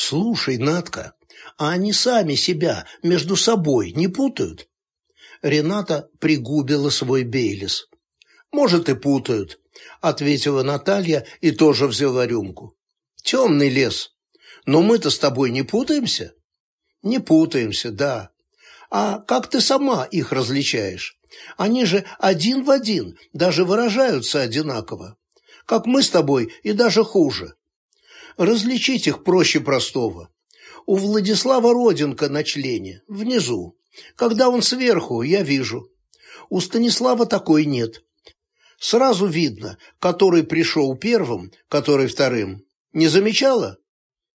Слушай, Натка, а они сами себя между собой не путают? Рената пригубила свой бейлис. Может, и путают, ответила Наталья и тоже взяла рюмку. Темный лес. Но мы-то с тобой не путаемся? Не путаемся, да. А как ты сама их различаешь? Они же один в один, даже выражаются одинаково. Как мы с тобой и даже хуже. Различить их проще простого. У Владислава родинка на члене, внизу. Когда он сверху, я вижу. У Станислава такой нет. Сразу видно, который пришел первым, который вторым. Не замечала?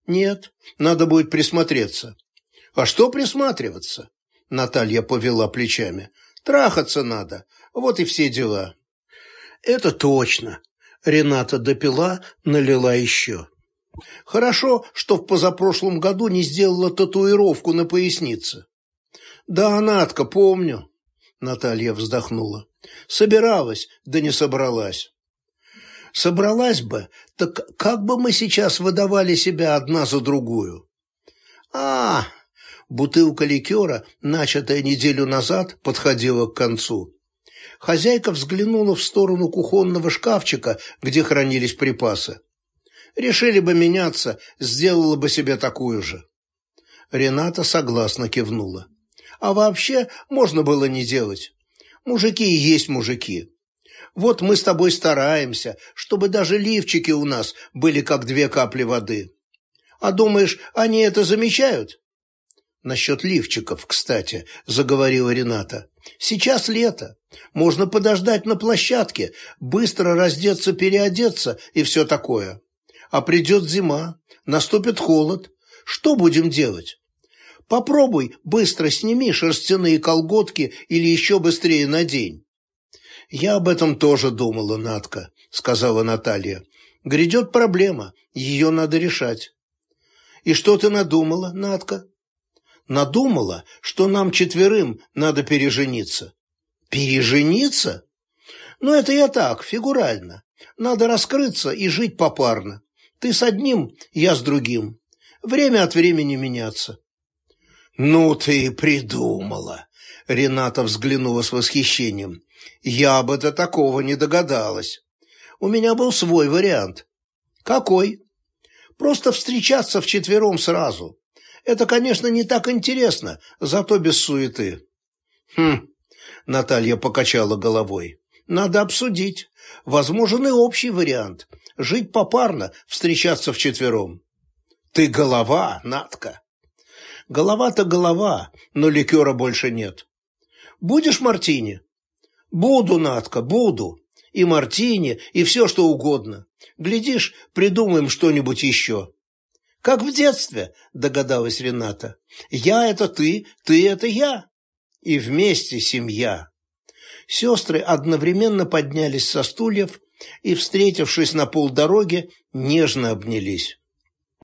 Нет, надо будет присмотреться. А что присматриваться? Наталья повела плечами. Трахаться надо, вот и все дела. Это точно. Рената допила, налила еще. Хорошо, что в позапрошлом году не сделала татуировку на пояснице. Да, Натка, помню. Наталья вздохнула. Собиралась, да не собралась. Собралась бы, так как бы мы сейчас выдавали себя одна за другую? А, бутылка ликера, начатая неделю назад, подходила к концу. Хозяйка взглянула в сторону кухонного шкафчика, где хранились припасы. Решили бы меняться, сделала бы себе такую же. Рената согласно кивнула. А вообще можно было не делать. Мужики и есть мужики. Вот мы с тобой стараемся, чтобы даже лифчики у нас были как две капли воды. А думаешь, они это замечают? Насчет лифчиков, кстати, заговорила Рената. Сейчас лето. Можно подождать на площадке, быстро раздеться, переодеться и все такое. А придет зима, наступит холод. Что будем делать? Попробуй быстро сними шерстяные колготки или еще быстрее надень. Я об этом тоже думала, Натка, сказала Наталья. Грядет проблема, ее надо решать. И что ты надумала, Натка? Надумала, что нам четверым надо пережениться. Пережениться? Ну, это я так, фигурально. Надо раскрыться и жить попарно. Ты с одним, я с другим. Время от времени меняться. Ну ты и придумала. Рената взглянула с восхищением. Я бы до такого не догадалась. У меня был свой вариант. Какой? Просто встречаться вчетвером сразу. Это, конечно, не так интересно, зато без суеты. Хм, Наталья покачала головой. Надо обсудить. Возможен и общий вариант. Жить попарно, встречаться вчетвером. Ты голова, Натка. Голова-то голова, но ликера больше нет. Будешь мартини? Буду, Натка, буду. И мартини, и все, что угодно. Глядишь, придумаем что-нибудь еще. Как в детстве, догадалась Рената. Я – это ты, ты – это я. И вместе семья. Сестры одновременно поднялись со стульев и, встретившись на полдороге, нежно обнялись.